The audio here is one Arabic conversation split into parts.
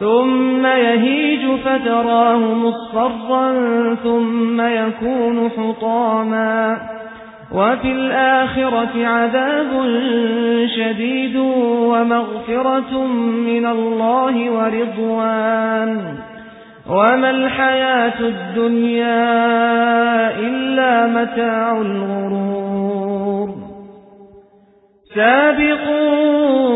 ثم يهيج فتراه مصفرا ثم يكون حطاما. وفي الآخرة عذاب شديد ومغفرة من الله ورضوان. وما الحياة الدنيا إلا متاع الغرور. سابقوا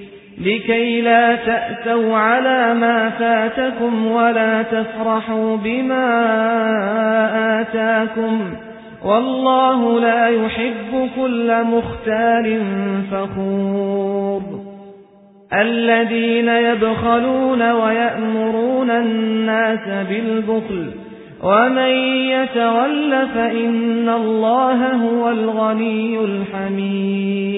لكي لا تأتوا على ما فاتكم ولا تفرحوا بما آتاكم والله لا يحب كل مختال فخور. الذين يبخلون ويأمرون الناس بالبخل ومن يتول فإن الله هو الغني الحميد.